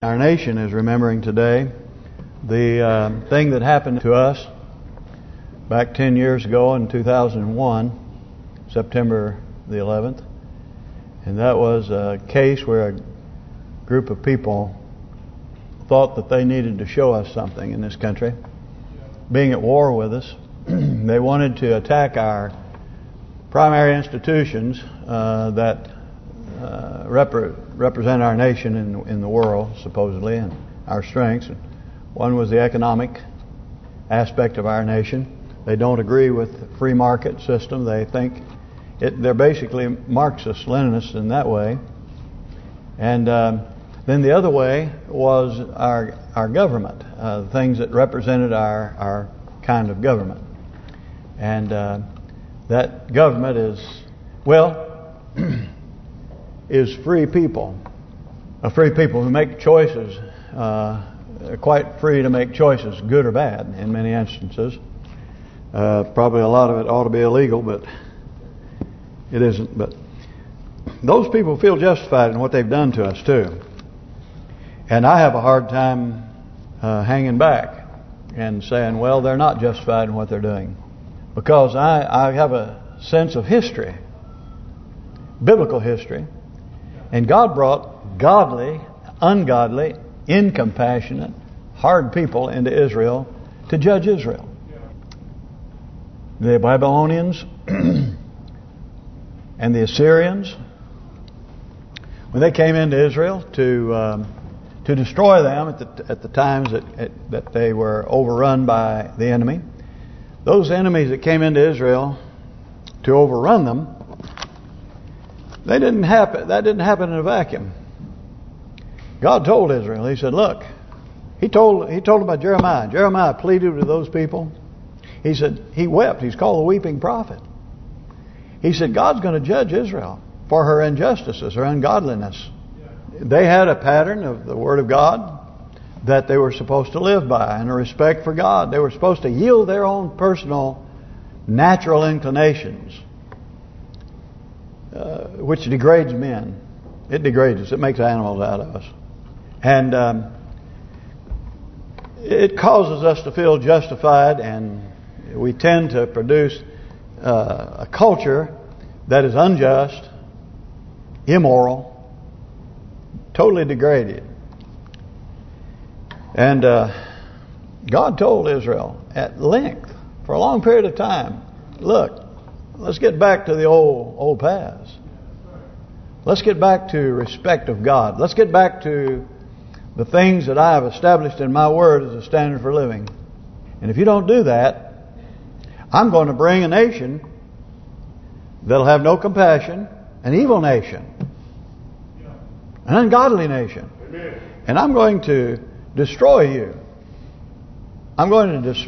Our nation is remembering today the uh, thing that happened to us back 10 years ago in 2001, September the 11th. And that was a case where a group of people thought that they needed to show us something in this country. Being at war with us, they wanted to attack our primary institutions uh, that uh, repre represent our nation in in the world, supposedly, and our strengths. One was the economic aspect of our nation. They don't agree with the free market system. They think it, they're basically Marxist, Leninists in that way. And um, then the other way was our our government, uh, things that represented our our kind of government. And uh, that government is, well, is free people. A free people who make choices, uh, quite free to make choices, good or bad in many instances. Uh, probably a lot of it ought to be illegal, but it isn't. But those people feel justified in what they've done to us too. And I have a hard time uh, hanging back and saying, well, they're not justified in what they're doing. Because I, I have a sense of history, biblical history, and God brought godly, ungodly, incompassionate, hard people into Israel to judge Israel. The Babylonians and the Assyrians, when they came into Israel to um, to destroy them at the at the times that that they were overrun by the enemy, those enemies that came into Israel to overrun them they didn't happen. That didn't happen in a vacuum. God told Israel. He said, "Look." He told he told about Jeremiah. Jeremiah pleaded with those people. He said he wept. He's called the weeping prophet. He said God's going to judge Israel for her injustices, her ungodliness. They had a pattern of the Word of God that they were supposed to live by and a respect for God. They were supposed to yield their own personal natural inclinations uh, which degrades men. It degrades us. It makes animals out of us. And um, it causes us to feel justified and we tend to produce uh, a culture that is unjust, immoral, totally degraded. And uh, God told Israel at length, for a long period of time, look, Let's get back to the old old paths. Let's get back to respect of God. Let's get back to the things that I have established in my word as a standard for living. And if you don't do that, I'm going to bring a nation that'll have no compassion, an evil nation, an ungodly nation. And I'm going to destroy you. I'm going to dis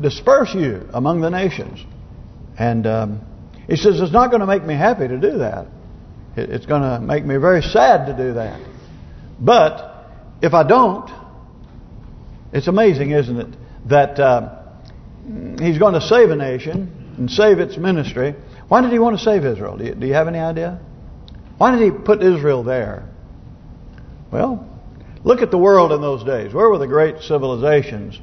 disperse you among the nations. And um, he says, it's not going to make me happy to do that. It's going to make me very sad to do that. But if I don't, it's amazing, isn't it, that uh, he's going to save a nation and save its ministry. Why did he want to save Israel? Do you, do you have any idea? Why did he put Israel there? Well, look at the world in those days. Where were the great civilizations?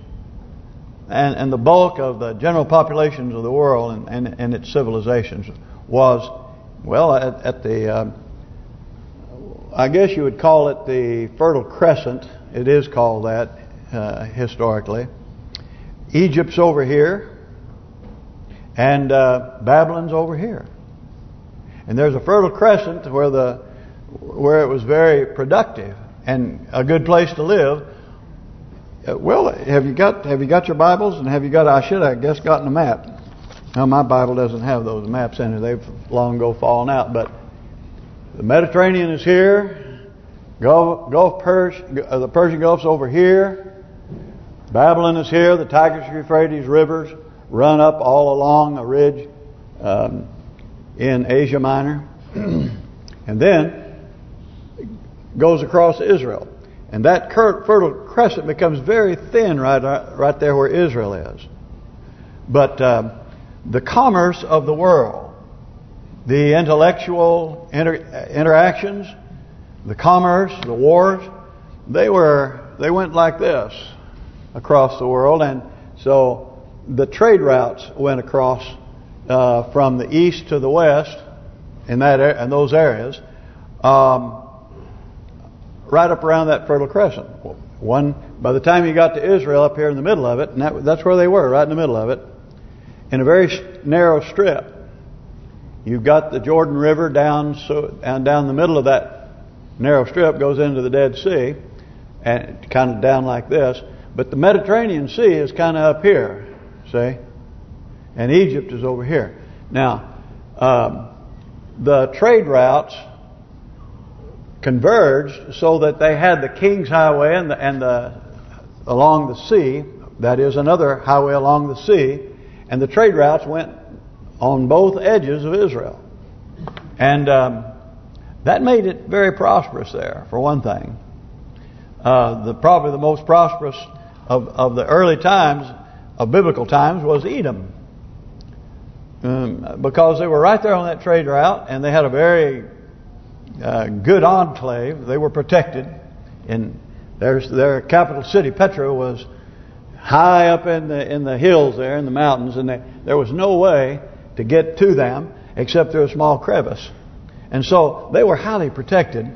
And, and the bulk of the general populations of the world and, and, and its civilizations was, well, at, at the, uh, I guess you would call it the Fertile Crescent. It is called that uh, historically. Egypt's over here, and uh, Babylon's over here. And there's a Fertile Crescent where the where it was very productive and a good place to live well, have you got have you got your Bibles and have you got? I should have, I guess, gotten a map. Now my Bible doesn't have those maps in it; they've long ago fallen out. But the Mediterranean is here. Gulf, Gulf Pers uh, the Persian Gulf's over here. Babylon is here. The Tigris, Euphrates rivers run up all along a ridge um, in Asia Minor, and then goes across Israel. And that fertile crescent becomes very thin right right there where Israel is. But um, the commerce of the world, the intellectual inter interactions, the commerce, the wars, they were they went like this across the world, and so the trade routes went across uh, from the east to the west in that in those areas, um, right up around that Fertile Crescent. One by the time you got to Israel, up here in the middle of it, and that, that's where they were, right in the middle of it, in a very narrow strip. You've got the Jordan River down so and down the middle of that narrow strip goes into the Dead Sea, and kind of down like this. But the Mediterranean Sea is kind of up here, see, and Egypt is over here. Now, um, the trade routes converged so that they had the King's Highway and the, and the along the sea, that is another highway along the sea, and the trade routes went on both edges of Israel. And um, that made it very prosperous there, for one thing. Uh, the Probably the most prosperous of, of the early times, of biblical times, was Edom. Um, because they were right there on that trade route, and they had a very uh, good enclave. They were protected. And their their capital city, Petra, was high up in the in the hills there, in the mountains, and they, there was no way to get to them except through a small crevice. And so they were highly protected,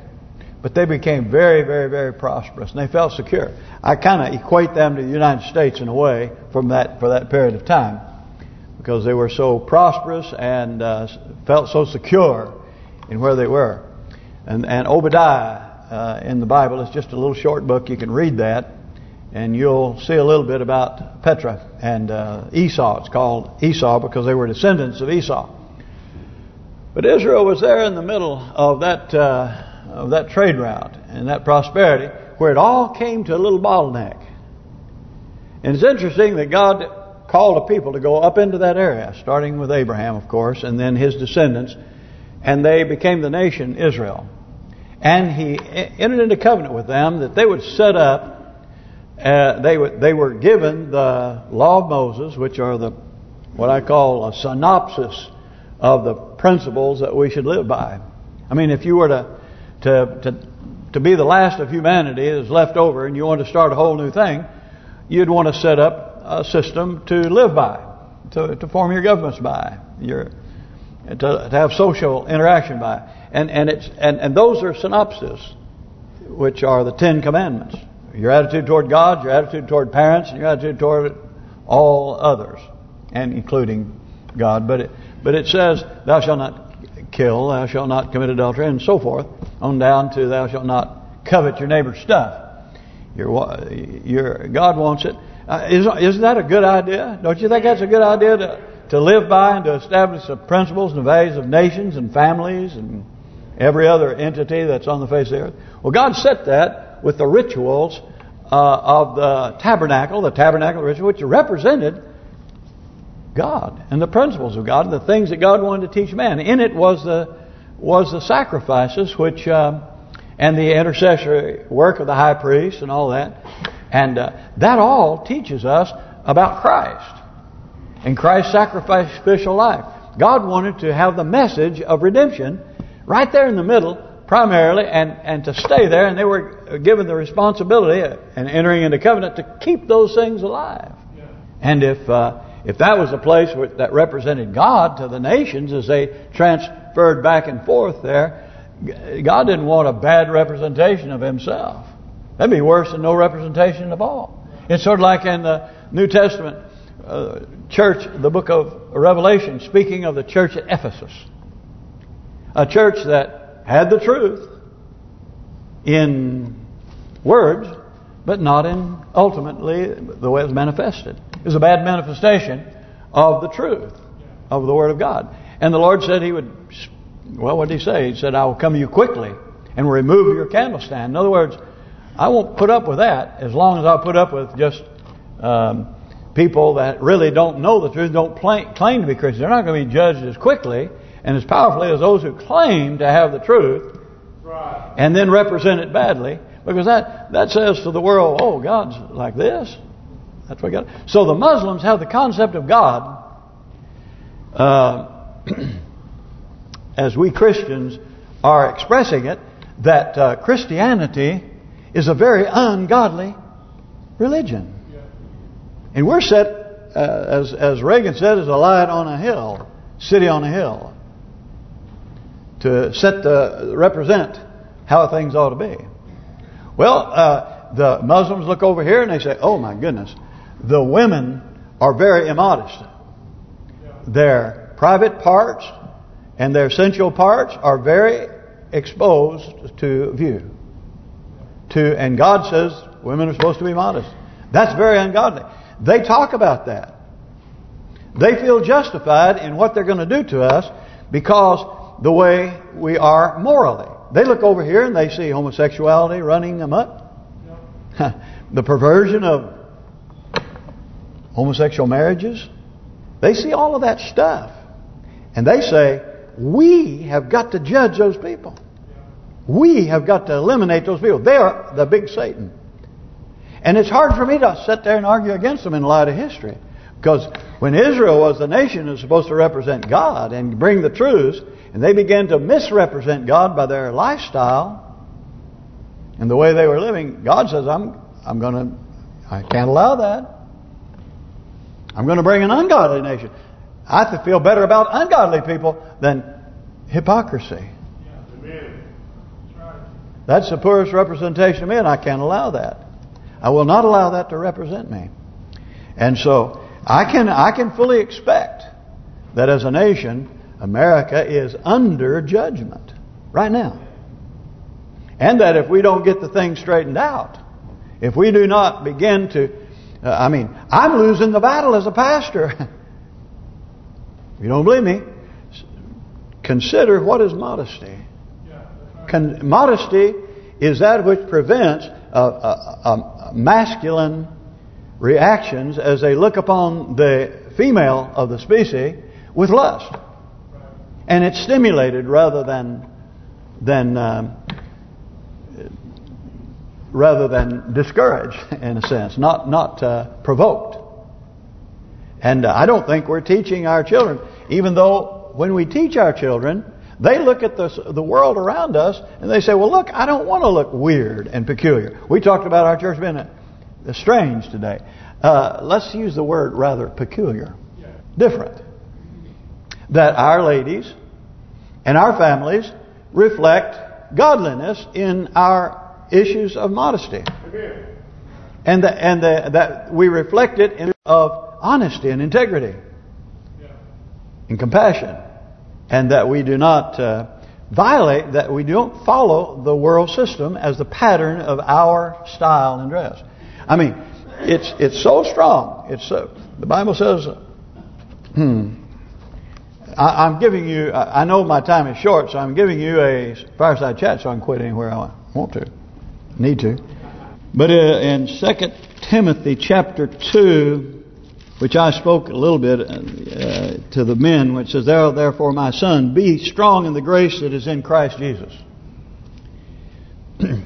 but they became very, very, very prosperous, and they felt secure. I kind of equate them to the United States in a way from that for that period of time, because they were so prosperous and uh, felt so secure in where they were. And, and Obadiah uh, in the Bible is just a little short book. You can read that, and you'll see a little bit about Petra and uh, Esau. It's called Esau because they were descendants of Esau. But Israel was there in the middle of that uh, of that trade route and that prosperity, where it all came to a little bottleneck. And it's interesting that God called a people to go up into that area, starting with Abraham, of course, and then his descendants, and they became the nation Israel. And he entered into covenant with them that they would set up. Uh, they they were given the law of Moses, which are the what I call a synopsis of the principles that we should live by. I mean, if you were to to to to be the last of humanity that's left over, and you want to start a whole new thing, you'd want to set up a system to live by, to to form your governments by, your to, to have social interaction by, and and it's and and those are synopses, which are the Ten Commandments. Your attitude toward God, your attitude toward parents, and your attitude toward all others, and including God. But it, but it says, thou shalt not kill, thou shalt not commit adultery, and so forth, on down to thou shalt not covet your neighbor's stuff. Your, your God wants it. Uh, isn't, isn't that a good idea? Don't you think that's a good idea to to live by and to establish the principles and the values of nations and families and every other entity that's on the face of the earth? Well, God set that with the rituals uh, of the tabernacle, the tabernacle ritual, which represented God and the principles of God and the things that God wanted to teach man. In it was the was the sacrifices, which um, and the intercessory work of the high priest and all that, and uh, that all teaches us about Christ and Christ's sacrificial life. God wanted to have the message of redemption right there in the middle, primarily, and and to stay there. And they were given the responsibility and entering into covenant to keep those things alive. Yeah. And if uh, if that was a place that represented God to the nations as they transferred back and forth there, God didn't want a bad representation of Himself. That'd be worse than no representation at all. It's sort of like in the New Testament uh, church, the book of Revelation, speaking of the church at Ephesus. A church that had the truth in words, but not in ultimately the way it was manifested is a bad manifestation of the truth of the Word of God. And the Lord said He would, well, what did He say? He said, I will come to you quickly and remove your candlestand. In other words, I won't put up with that as long as I put up with just um, people that really don't know the truth, don't claim to be Christians. They're not going to be judged as quickly and as powerfully as those who claim to have the truth right. and then represent it badly. Because that, that says to the world, oh, God's like this. That's what God. So the Muslims have the concept of God, uh, as we Christians are expressing it, that uh, Christianity is a very ungodly religion. And we're set, uh, as as Reagan said, as a light on a hill, city on a hill, to set the represent how things ought to be. Well, uh, the Muslims look over here and they say, "Oh my goodness, the women are very immodest. Their private parts and their sensual parts are very exposed to view." To and God says women are supposed to be modest. That's very ungodly. They talk about that. They feel justified in what they're going to do to us because the way we are morally. They look over here and they see homosexuality running amok. the perversion of homosexual marriages. They see all of that stuff. And they say, we have got to judge those people. We have got to eliminate those people. They are the big Satan. And it's hard for me to sit there and argue against them in light of history. Because when Israel was the nation that was supposed to represent God and bring the truths, and they began to misrepresent God by their lifestyle and the way they were living, God says, I'm I'm going to, I can't allow that. I'm going to bring an ungodly nation. I feel better about ungodly people than hypocrisy. That's the poorest representation of me, and I can't allow that. I will not allow that to represent me. And so I can I can fully expect that as a nation, America is under judgment right now. And that if we don't get the thing straightened out, if we do not begin to, uh, I mean, I'm losing the battle as a pastor. you don't believe me, consider what is modesty. Con modesty is that which prevents a uh, masculine reactions as they look upon the female of the species with lust. And it's stimulated rather than than um, rather than discouraged in a sense, not not uh, provoked. And uh, I don't think we're teaching our children, even though when we teach our children, they look at the the world around us and they say, "Well, look, I don't want to look weird and peculiar." We talked about our church being strange today. Uh, let's use the word rather peculiar, different. That our ladies and our families reflect godliness in our issues of modesty. And the, and the, that we reflect it in of honesty and integrity. And compassion. And that we do not uh, violate, that we don't follow the world system as the pattern of our style and dress. I mean, it's it's so strong. It's uh, the Bible says, hmm, I, am giving you, I know my time is short, so I'm giving you a fireside chat so I can quit anywhere I want to, need to. But uh, in Second Timothy chapter 2, which I spoke a little bit uh, to the men, which says, Therefore, my son, be strong in the grace that is in Christ Jesus.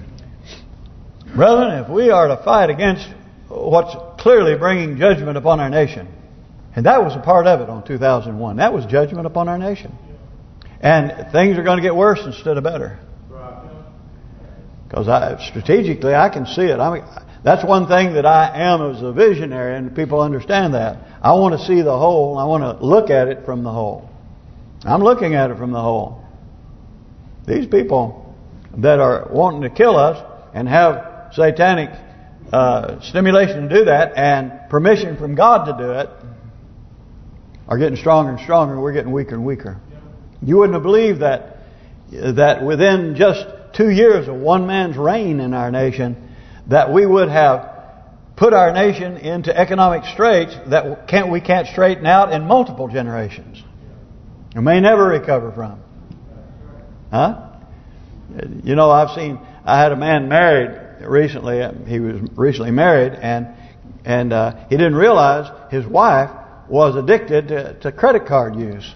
Brethren, if we are to fight against what's clearly bringing judgment upon our nation, and that was a part of it on 2001. That was judgment upon our nation. And things are going to get worse instead of better. Because I, strategically, I can see it. I mean, that's one thing that I am as a visionary, and people understand that. I want to see the whole. I want to look at it from the whole. I'm looking at it from the whole. These people that are wanting to kill us and have satanic uh, stimulation to do that and permission from God to do it are getting stronger and stronger. We're getting weaker and weaker. You wouldn't have believed that that within just two years of one man's reign in our nation, that we would have put our nation into economic straits that can't we can't straighten out in multiple generations. We may never recover from. Huh? You know, I've seen. I had a man married recently. He was recently married, and and uh, he didn't realize his wife was addicted to, to credit card use.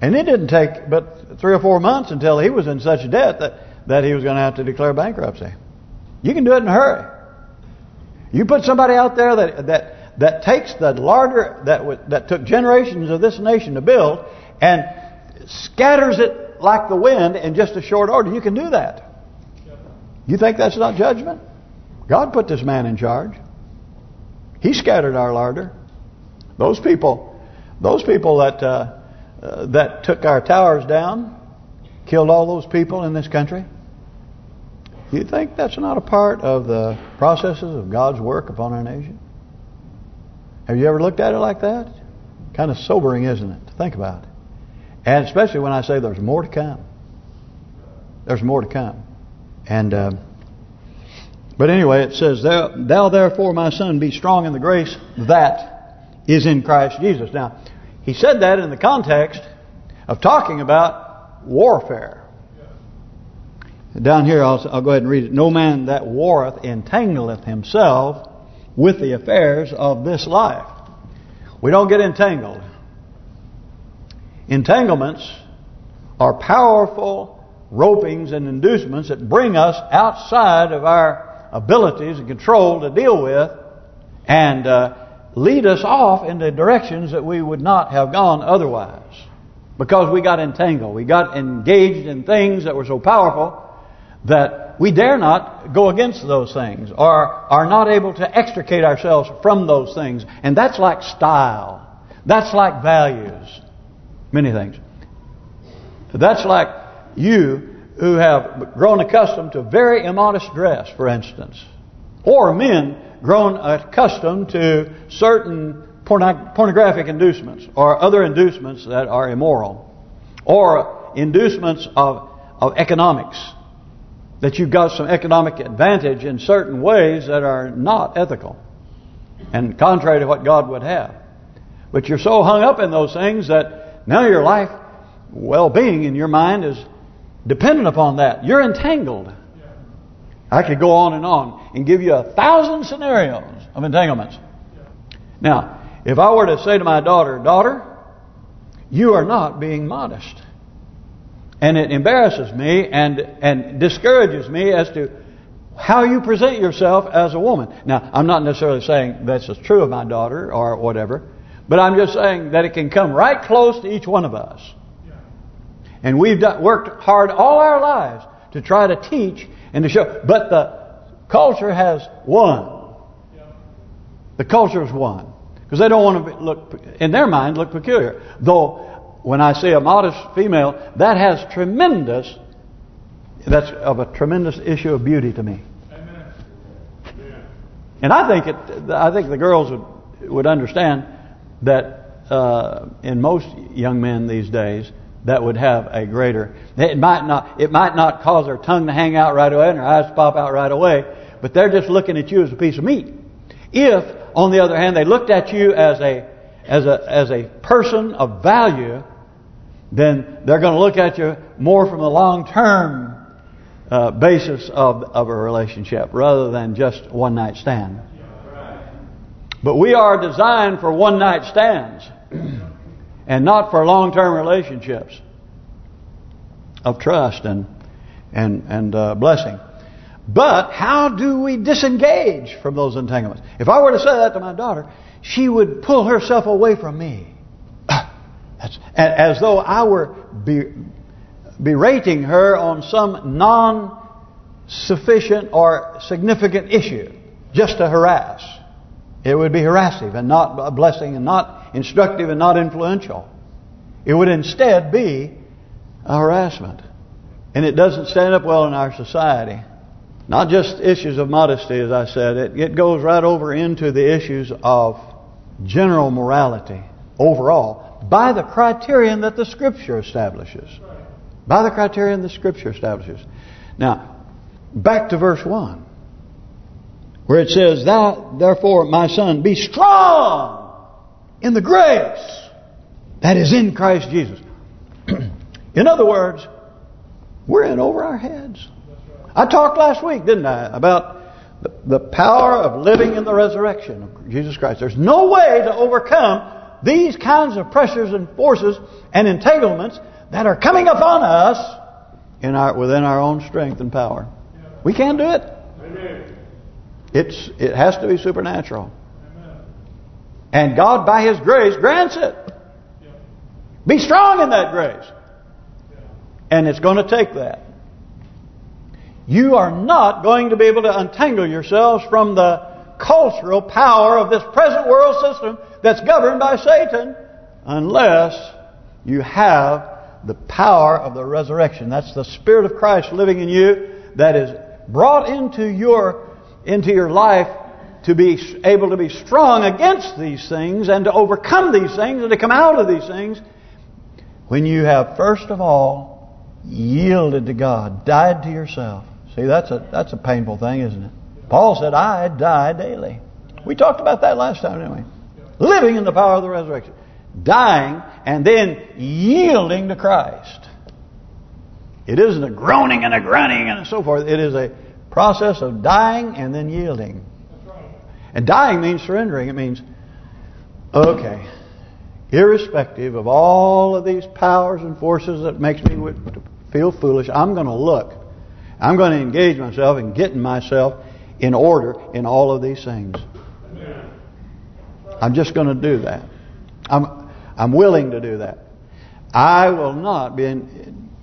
And it didn't take but three or four months until he was in such debt that, that he was going to have to declare bankruptcy. You can do it in a hurry. You put somebody out there that that that takes the larger that that took generations of this nation to build and scatters it like the wind in just a short order. You can do that. You think that's not judgment? God put this man in charge. He scattered our larder. Those people, those people that uh, uh, that took our towers down, killed all those people in this country. You think that's not a part of the processes of God's work upon our nation? Have you ever looked at it like that? Kind of sobering, isn't it, to think about it? And especially when I say there's more to come. There's more to come. And uh, But anyway, it says, thou, thou therefore, my son, be strong in the grace that is in Christ Jesus. Now, he said that in the context of talking about warfare. Down here, I'll, I'll go ahead and read it. No man that warreth entangleth himself with the affairs of this life. We don't get entangled. Entanglements are powerful ropings and inducements that bring us outside of our abilities and control to deal with and uh, lead us off into directions that we would not have gone otherwise. Because we got entangled. We got engaged in things that were so powerful that we dare not go against those things or are not able to extricate ourselves from those things. And that's like style. That's like values. Many things. That's like you who have grown accustomed to very immodest dress, for instance. Or men grown accustomed to certain pornographic inducements or other inducements that are immoral. Or inducements of, of economics. That you've got some economic advantage in certain ways that are not ethical. And contrary to what God would have. But you're so hung up in those things that now your life well-being in your mind is dependent upon that. You're entangled. I could go on and on and give you a thousand scenarios of entanglements. Now, if I were to say to my daughter, daughter, you are not being modest. And it embarrasses me and and discourages me as to how you present yourself as a woman. Now, I'm not necessarily saying that's true of my daughter or whatever, but I'm just saying that it can come right close to each one of us. And we've done, worked hard all our lives to try to teach and to show. But the culture has won. The culture has won. Because they don't want to look, in their mind, look peculiar. Though, when I say a modest female, that has tremendous, that's of a tremendous issue of beauty to me. And I think it, I think the girls would would understand that uh, in most young men these days, that would have a greater. It might not. It might not cause their tongue to hang out right away and their eyes pop out right away, but they're just looking at you as a piece of meat. If, on the other hand, they looked at you as a as a as a person of value, then they're going to look at you more from a long-term uh, basis of of a relationship rather than just one night stand. But we are designed for one night stands and not for long-term relationships of trust and and and uh, blessing. But how do we disengage from those entanglements? If I were to say that to my daughter, she would pull herself away from me. That's, as though I were berating her on some non-sufficient or significant issue, just to harass. It would be harassive and not a blessing and not instructive and not influential. It would instead be a harassment. And it doesn't stand up well in our society. Not just issues of modesty, as I said. It, it goes right over into the issues of general morality overall by the criterion that the Scripture establishes. By the criterion the Scripture establishes. Now, back to verse 1 where it says, Thou, therefore, my son, be strong in the grace that is in Christ Jesus. in other words, we're in over our heads. I talked last week, didn't I, about the, power of living in the resurrection of Jesus Christ. There's no way to overcome these kinds of pressures and forces and entanglements that are coming upon us in our within our own strength and power. We can't do it. Amen. It's It has to be supernatural. Amen. And God, by His grace, grants it. Yeah. Be strong in that grace. Yeah. And it's going to take that. you are not going to be able to untangle yourselves from the cultural power of this present world system that's governed by Satan unless you have the power of the resurrection. That's the Spirit of Christ living in you that is brought into your into your life to be able to be strong against these things and to overcome these things and to come out of these things when you have first of all yielded to God, died to yourself. See, that's a that's a painful thing, isn't it? Paul said, I die daily. We talked about that last time, didn't we? Living in the power of the resurrection. Dying and then yielding to Christ. It isn't a groaning and a grunting and so forth. It is a process of dying and then yielding. And dying means surrendering. It means, okay, irrespective of all of these powers and forces that makes me feel foolish, I'm going to look. I'm going to engage myself in getting myself in order in all of these things. I'm just going to do that. I'm I'm willing to do that. I will not be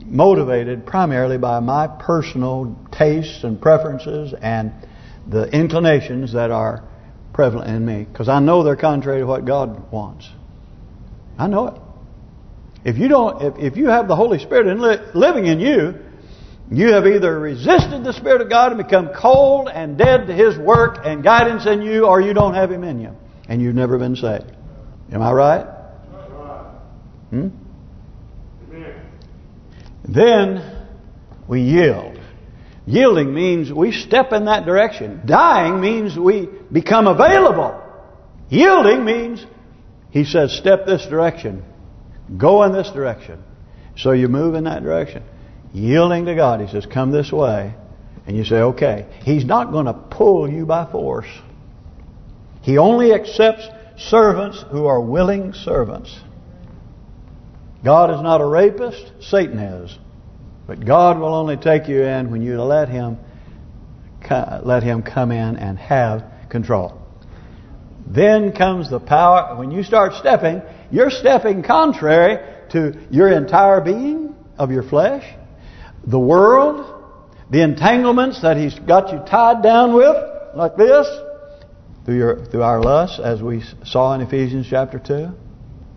motivated primarily by my personal tastes and preferences and the inclinations that are prevalent in me because I know they're contrary to what God wants. I know it. If you don't, if, if you have the Holy Spirit in li living in you, you have either resisted the Spirit of God and become cold and dead to His work and guidance in you, or you don't have Him in you, and you've never been saved. Am I right? Hmm? Then we yield. Yielding means we step in that direction. Dying means we become available. Yielding means, he says, step this direction. Go in this direction. So you move in that direction. Yielding to God. He says, come this way. And you say, okay. He's not going to pull you by force. He only accepts servants who are willing servants. God is not a rapist, Satan is. But God will only take you in when you let Him let Him come in and have control. Then comes the power. When you start stepping, you're stepping contrary to your entire being of your flesh, the world, the entanglements that He's got you tied down with, like this, through your through our lusts, as we saw in Ephesians chapter 2.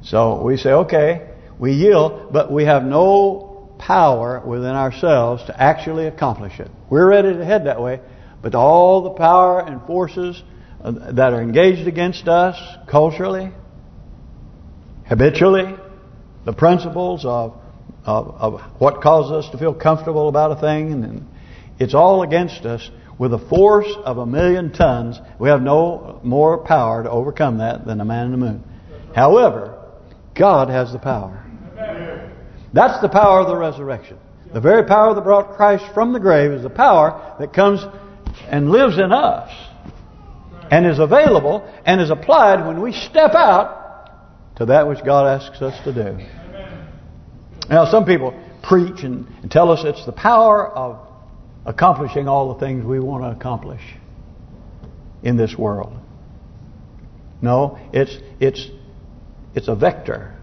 So we say, okay, we yield, but we have no power within ourselves to actually accomplish it. We're ready to head that way, but all the power and forces uh, that are engaged against us culturally, habitually, the principles of, of, of what causes us to feel comfortable about a thing, and it's all against us with a force of a million tons. We have no more power to overcome that than a man in the moon. However, God has the power. That's the power of the resurrection. The very power that brought Christ from the grave is the power that comes and lives in us and is available and is applied when we step out to that which God asks us to do. Now, some people preach and tell us it's the power of accomplishing all the things we want to accomplish in this world. No, it's it's it's a vector.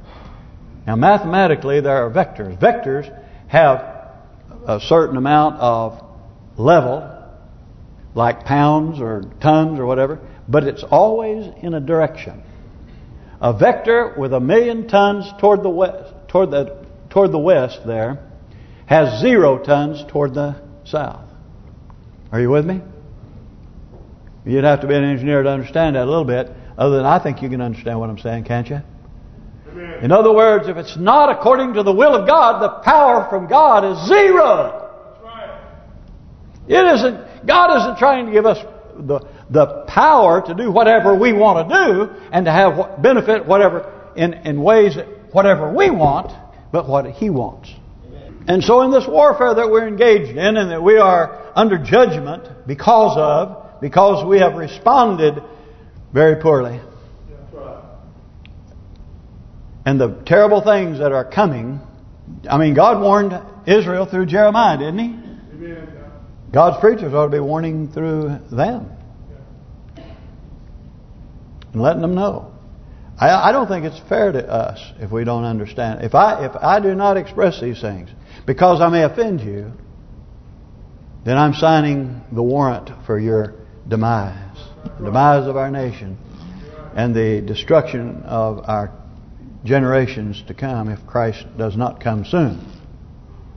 Now mathematically there are vectors. Vectors have a certain amount of level, like pounds or tons or whatever, but it's always in a direction. A vector with a million tons toward the west, toward the toward the west there, has zero tons toward the south. Are you with me? You'd have to be an engineer to understand that a little bit. Other than I think you can understand what I'm saying, can't you? In other words, if it's not according to the will of God, the power from God is zero. It isn't. God isn't trying to give us the the power to do whatever we want to do and to have benefit whatever in in ways whatever we want, but what He wants. And so in this warfare that we're engaged in and that we are under judgment because of, because we have responded very poorly, and the terrible things that are coming. I mean, God warned Israel through Jeremiah, didn't He? God's preachers ought to be warning through them. And letting them know. I, I don't think it's fair to us if we don't understand. If I if I do not express these things because I may offend you, then I'm signing the warrant for your demise, the demise of our nation, and the destruction of our generations to come if Christ does not come soon.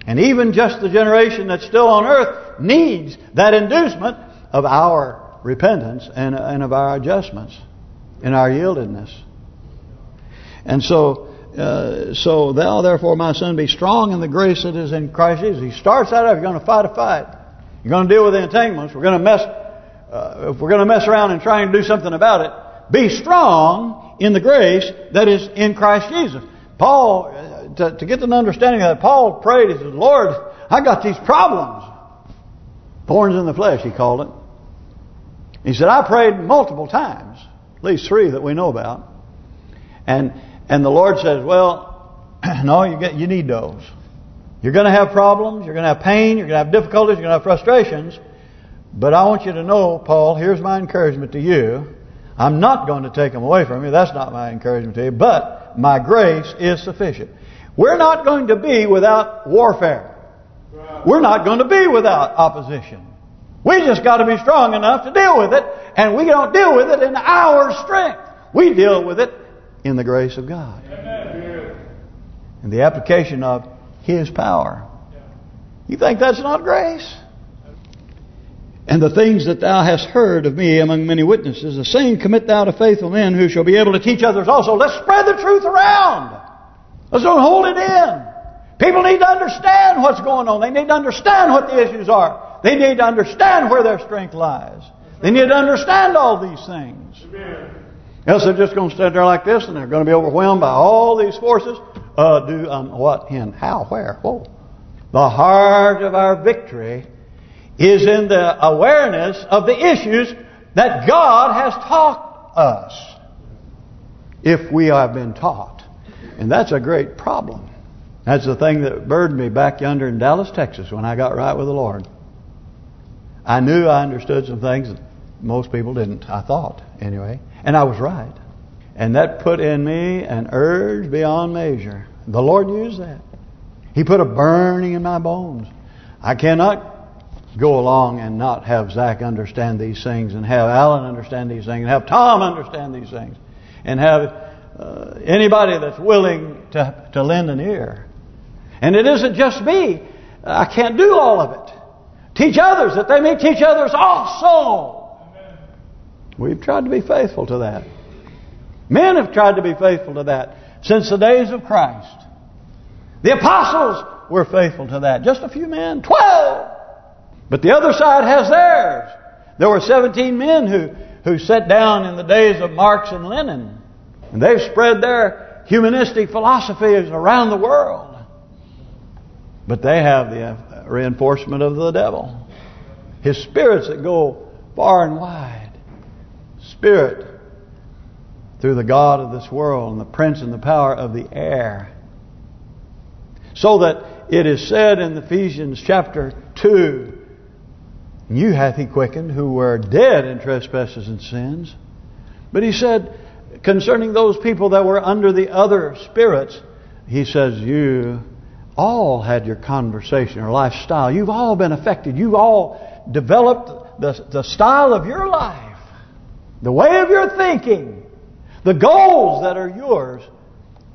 And even just the generation that's still on earth needs that inducement of our repentance and, and of our adjustments and our yieldedness. And so, uh, so thou therefore, my son, be strong in the grace that is in Christ Jesus. He starts out, you're going to fight a fight. You're going to deal with the entanglements. We're going to mess, uh, if we're going to mess around and try and do something about it, be strong in the grace that is in Christ Jesus. Paul, uh, to, to get an understanding of that, Paul prayed, he said, Lord, I got these problems. Thorns in the flesh, he called it. He said, I prayed multiple times, at least three that we know about. And and the Lord says, well, no, you get you need those. You're going to have problems, you're going to have pain, you're going to have difficulties, you're going to have frustrations. But I want you to know, Paul, here's my encouragement to you. I'm not going to take them away from you. That's not my encouragement to you. But my grace is sufficient. We're not going to be without warfare. We're not going to be without opposition. We just got to be strong enough to deal with it. And we don't deal with it in our strength. We deal with it in the grace of God. And the application of His power. You think that's not grace? And the things that thou hast heard of me among many witnesses, the same commit thou to faithful men who shall be able to teach others also. Let's spread the truth around. Let's don't hold it in. People need to understand what's going on. They need to understand what the issues are. They need to understand where their strength lies. They need to understand all these things. Else they're just going to stand there like this and they're going to be overwhelmed by all these forces. Uh, do um, what, in, how, where? Whoa. The heart of our victory is in the awareness of the issues that God has taught us. If we have been taught. And that's a great problem. That's the thing that burdened me back yonder in Dallas, Texas when I got right with the Lord. I knew I understood some things that most people didn't, I thought, anyway. And I was right. And that put in me an urge beyond measure. The Lord used that. He put a burning in my bones. I cannot go along and not have Zach understand these things and have Alan understand these things and have Tom understand these things and have uh, anybody that's willing to to lend an ear. And it isn't just me. I can't do all of it. Teach others that they may teach others also. We've tried to be faithful to that. Men have tried to be faithful to that since the days of Christ. The apostles were faithful to that. Just a few men, 12. But the other side has theirs. There were 17 men who, who sat down in the days of Marx and Lenin. And they've spread their humanistic philosophies around the world. But they have the uh, reinforcement of the devil. His spirits that go far and wide. Spirit through the God of this world and the prince and the power of the air. So that it is said in Ephesians chapter 2, You hath he quickened who were dead in trespasses and sins. But he said, concerning those people that were under the other spirits, he says, you all had your conversation or lifestyle. You've all been affected. You've all developed the, the style of your life the way of your thinking, the goals that are yours,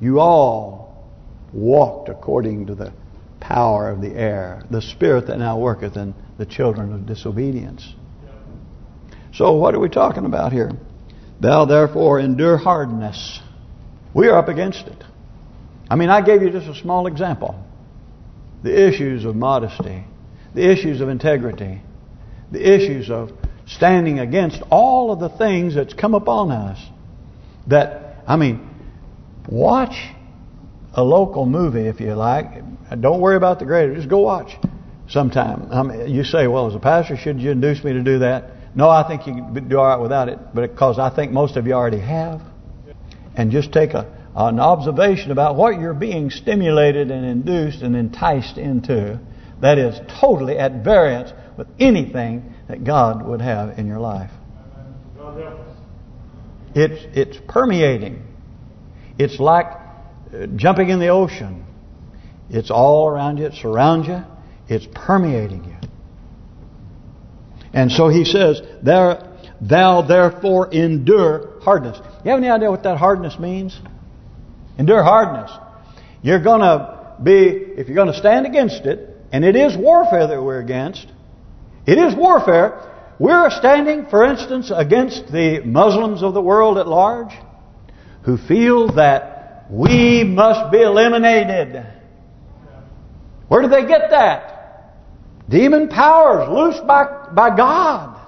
you all walked according to the power of the air, the spirit that now worketh in the children of disobedience. So what are we talking about here? Thou therefore endure hardness. We are up against it. I mean, I gave you just a small example. The issues of modesty, the issues of integrity, the issues of standing against all of the things that's come upon us. That, I mean, watch a local movie if you like. Don't worry about the grader. Just go watch sometime. I mean, you say, well, as a pastor, should you induce me to do that? No, I think you can do all right without it, but because I think most of you already have. And just take a an observation about what you're being stimulated and induced and enticed into that is totally at variance with anything that God would have in your life. It's it's permeating. It's like uh, jumping in the ocean. It's all around you. It surrounds you. It's permeating you. And so he says, there, thou therefore endure hardness. You have any idea what that hardness means? Endure hardness. You're going to be, if you're going to stand against it, and it is warfare that we're against, it is warfare. We're standing, for instance, against the Muslims of the world at large who feel that we must be eliminated. Where do they get that? Demon powers loosed by, by God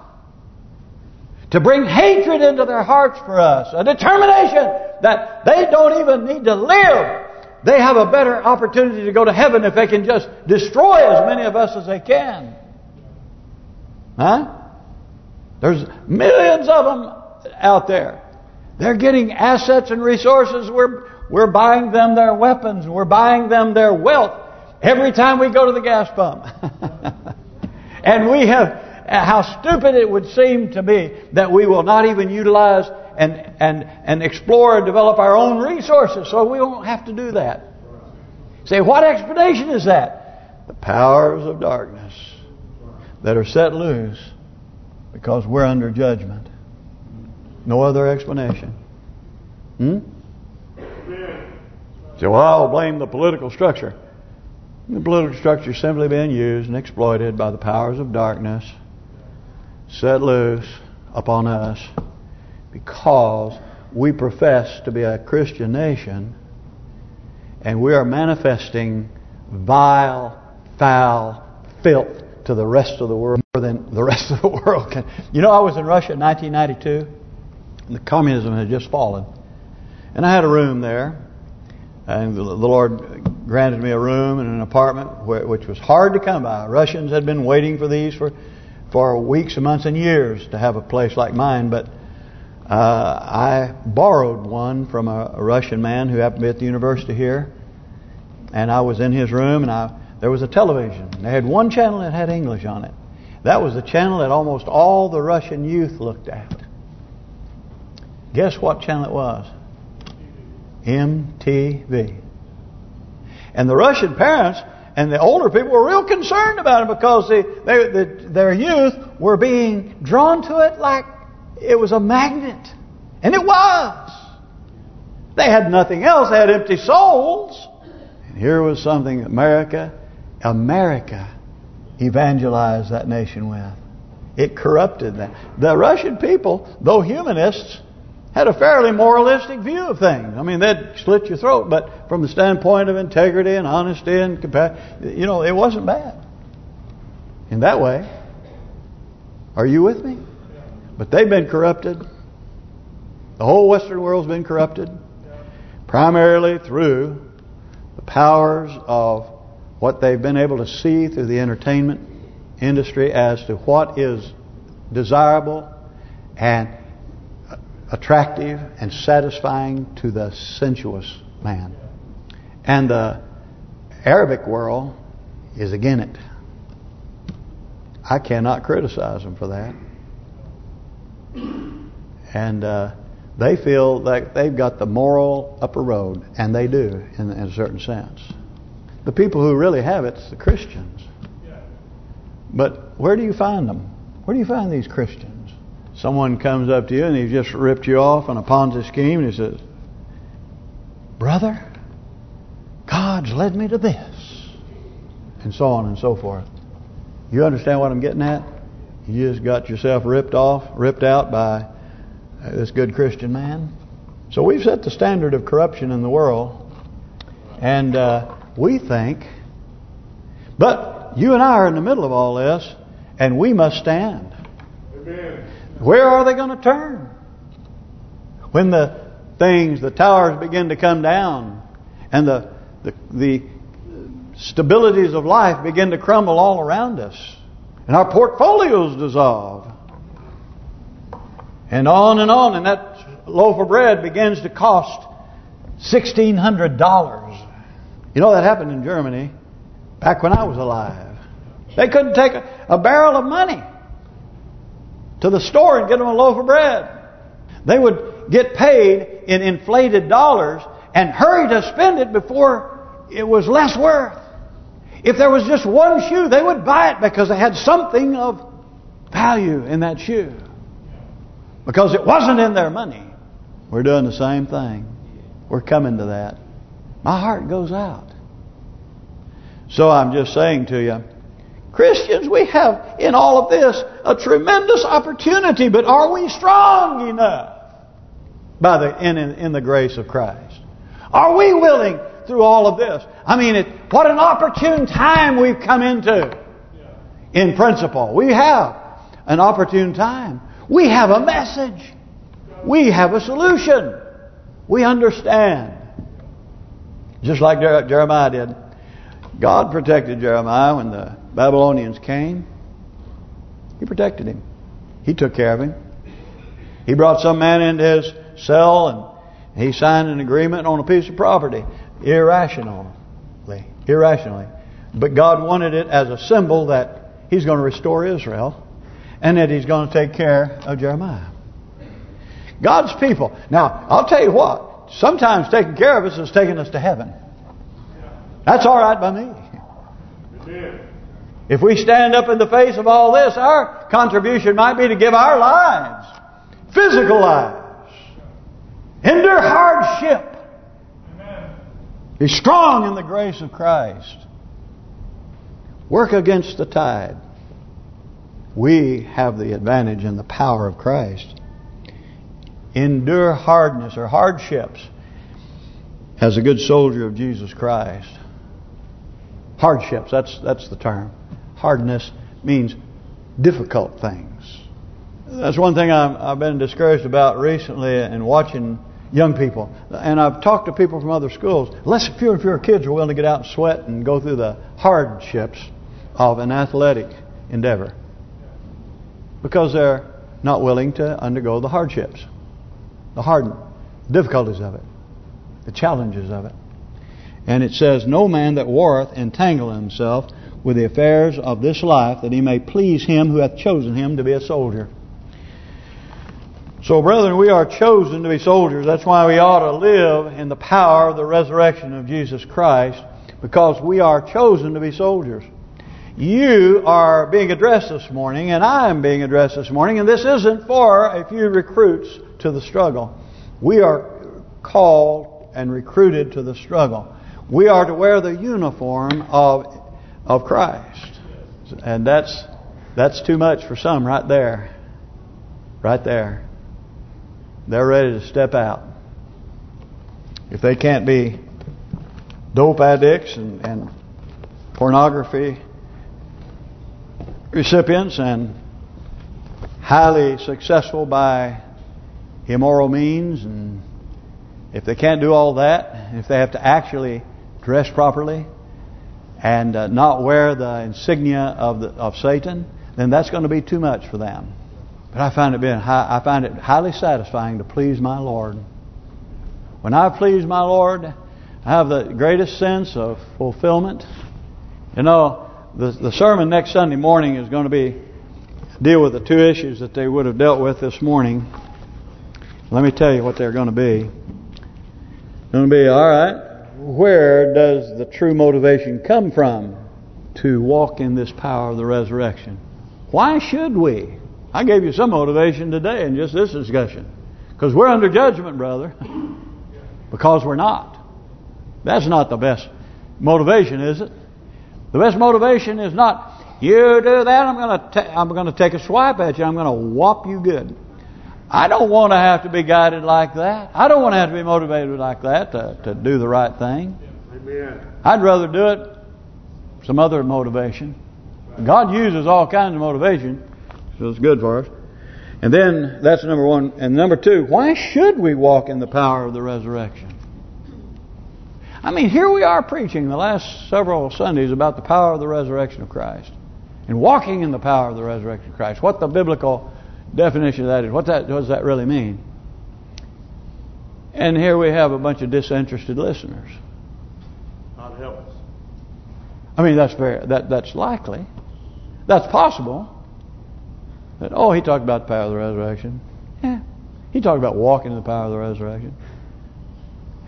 to bring hatred into their hearts for us. A determination that they don't even need to live. They have a better opportunity to go to heaven if they can just destroy as many of us as they can. Huh? There's millions of them out there. They're getting assets and resources. We're we're buying them their weapons. We're buying them their wealth every time we go to the gas pump. and we have how stupid it would seem to me that we will not even utilize and and and explore and develop our own resources so we won't have to do that. Say, what explanation is that? The powers of darkness that are set loose because we're under judgment. No other explanation. Hmm? So I'll blame the political structure. The political structure is simply being used and exploited by the powers of darkness set loose upon us because we profess to be a Christian nation and we are manifesting vile, foul filth to the rest of the world more than the rest of the world can. You know, I was in Russia in 1992 and the communism had just fallen. And I had a room there and the Lord granted me a room in an apartment which was hard to come by. Russians had been waiting for these for for weeks and months and years to have a place like mine, but uh, I borrowed one from a, a, Russian man who happened to be at the university here, and I was in his room, and I there was a television. They had one channel that had English on it. That was the channel that almost all the Russian youth looked at. Guess what channel it was? MTV. And the Russian parents and the older people were real concerned about it because they, they, the, their youth were being drawn to it like it was a magnet. And it was. They had nothing else. They had empty souls. And here was something America, America evangelized that nation with. It corrupted that. The Russian people, though humanists, had a fairly moralistic view of things. I mean, they'd slit your throat, but from the standpoint of integrity and honesty and compassion, you know, it wasn't bad. In that way. Are you with me? But they've been corrupted. The whole Western world's been corrupted. Primarily through the powers of what they've been able to see through the entertainment industry as to what is desirable and attractive and satisfying to the sensuous man. And the Arabic world is again it. I cannot criticize them for that. And uh, they feel that they've got the moral upper road, and they do in, in a certain sense. The people who really have it's the Christians. But where do you find them? Where do you find these Christians? Someone comes up to you and he's just ripped you off on a Ponzi scheme and he says, Brother, God's led me to this. And so on and so forth. You understand what I'm getting at? You just got yourself ripped off, ripped out by this good Christian man. So we've set the standard of corruption in the world. And uh, we think, but you and I are in the middle of all this, and we must stand. Amen. Where are they going to turn? When the things, the towers begin to come down and the, the, the stabilities of life begin to crumble all around us and our portfolios dissolve and on and on and that loaf of bread begins to cost $1,600. You know that happened in Germany back when I was alive. They couldn't take a, a barrel of money to the store and get them a loaf of bread. They would get paid in inflated dollars and hurry to spend it before it was less worth. If there was just one shoe, they would buy it because they had something of value in that shoe. Because it wasn't in their money. We're doing the same thing. We're coming to that. My heart goes out. So I'm just saying to you, Christians, we have in all of this a tremendous opportunity, but are we strong enough by the in in the grace of Christ? Are we willing through all of this? I mean, it, what an opportune time we've come into. In principle, we have an opportune time. We have a message. We have a solution. We understand. Just like Jeremiah did. God protected Jeremiah when the Babylonians came. He protected him. He took care of him. He brought some man into his cell and he signed an agreement on a piece of property irrationally. Irrationally. But God wanted it as a symbol that He's going to restore Israel and that He's going to take care of Jeremiah. God's people. Now, I'll tell you what. Sometimes taking care of us is taking us to heaven. That's all right by me. If we stand up in the face of all this, our contribution might be to give our lives, physical lives, endure hardship, be strong in the grace of Christ, work against the tide. We have the advantage and the power of Christ. Endure hardness or hardships as a good soldier of Jesus Christ. Hardships, that's that's the term. Hardness means difficult things. That's one thing i have been discouraged about recently in watching young people. And I've talked to people from other schools. Less fewer and fewer kids are willing to get out and sweat and go through the hardships of an athletic endeavor. Because they're not willing to undergo the hardships. The hard difficulties of it. The challenges of it. And it says, No man that warreth entangle himself with the affairs of this life, that he may please him who hath chosen him to be a soldier. So, brethren, we are chosen to be soldiers. That's why we ought to live in the power of the resurrection of Jesus Christ, because we are chosen to be soldiers. You are being addressed this morning, and I am being addressed this morning, and this isn't for a few recruits to the struggle. We are called and recruited to the struggle. We are to wear the uniform of of Christ. And that's that's too much for some right there. Right there. They're ready to step out. If they can't be dope addicts and, and pornography recipients and highly successful by immoral means and if they can't do all that, if they have to actually dress properly, and uh, not wear the insignia of the, of Satan, then that's going to be too much for them. But I find it being high, I find it highly satisfying to please my Lord. When I please my Lord, I have the greatest sense of fulfillment. You know, the the sermon next Sunday morning is going to be deal with the two issues that they would have dealt with this morning. Let me tell you what they're going to be. Going to be all right where does the true motivation come from to walk in this power of the resurrection? Why should we? I gave you some motivation today in just this discussion. Because we're under judgment, brother. because we're not. That's not the best motivation, is it? The best motivation is not, you do that, I'm going to I'm going to take a swipe at you, I'm going to whop you good. I don't want to have to be guided like that. I don't want to have to be motivated like that to, to do the right thing. Amen. I'd rather do it some other motivation. God uses all kinds of motivation, so it's good for us. And then, that's number one. And number two, why should we walk in the power of the resurrection? I mean, here we are preaching the last several Sundays about the power of the resurrection of Christ. And walking in the power of the resurrection of Christ. What the biblical definition of that is. What that what does that really mean? And here we have a bunch of disinterested listeners. God help us. I mean, that's very that that's likely. That's possible. That oh, he talked about the power of the resurrection. Yeah, he talked about walking in the power of the resurrection.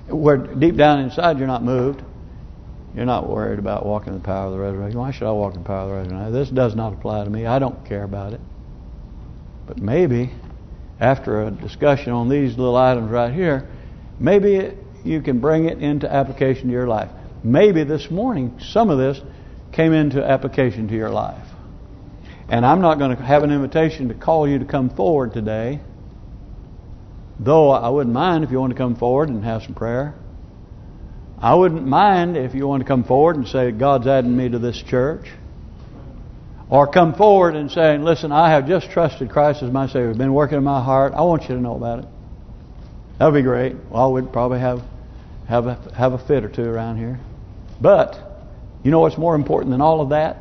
Where deep down inside you're not moved. You're not worried about walking in the power of the resurrection. Why should I walk in the power of the resurrection? This does not apply to me. I don't care about it. But maybe after a discussion on these little items right here, maybe you can bring it into application to your life. Maybe this morning some of this came into application to your life. And I'm not going to have an invitation to call you to come forward today. Though I wouldn't mind if you want to come forward and have some prayer. I wouldn't mind if you want to come forward and say, God's adding me to this church. Or come forward and saying, listen, I have just trusted Christ as my Savior. Been working in my heart. I want you to know about it. That would be great. Well, we'd probably have have a have a fit or two around here. But you know what's more important than all of that?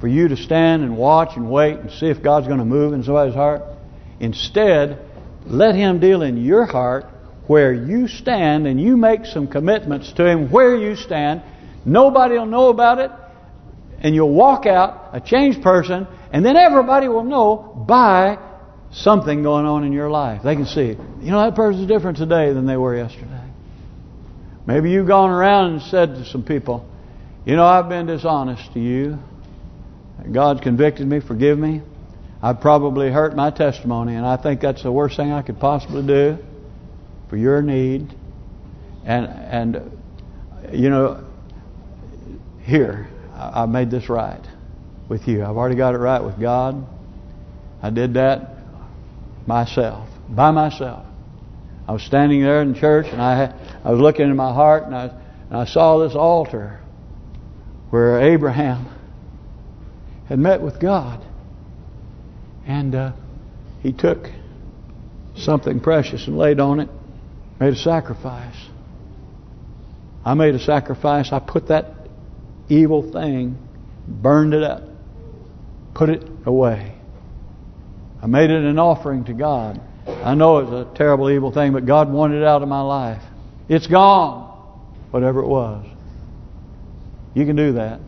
For you to stand and watch and wait and see if God's going to move in somebody's heart. Instead, let Him deal in your heart where you stand and you make some commitments to Him where you stand. Nobody will know about it and you'll walk out a changed person and then everybody will know by something going on in your life. They can see, you know, that person's different today than they were yesterday. Maybe you've gone around and said to some people, you know, I've been dishonest to you. God's convicted me, forgive me. I've probably hurt my testimony, and I think that's the worst thing I could possibly do for your need. And, and you know, here, I made this right with you. I've already got it right with God. I did that myself, by myself. I was standing there in church, and I I was looking in my heart, and I and I saw this altar where Abraham had met with God, and uh, he took something precious and laid on it, made a sacrifice. I made a sacrifice. I put that evil thing, burned it up, put it away. I made it an offering to God. I know it's a terrible, evil thing, but God wanted it out of my life. It's gone, whatever it was. You can do that.